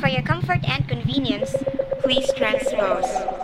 For your comfort and convenience, please transpose.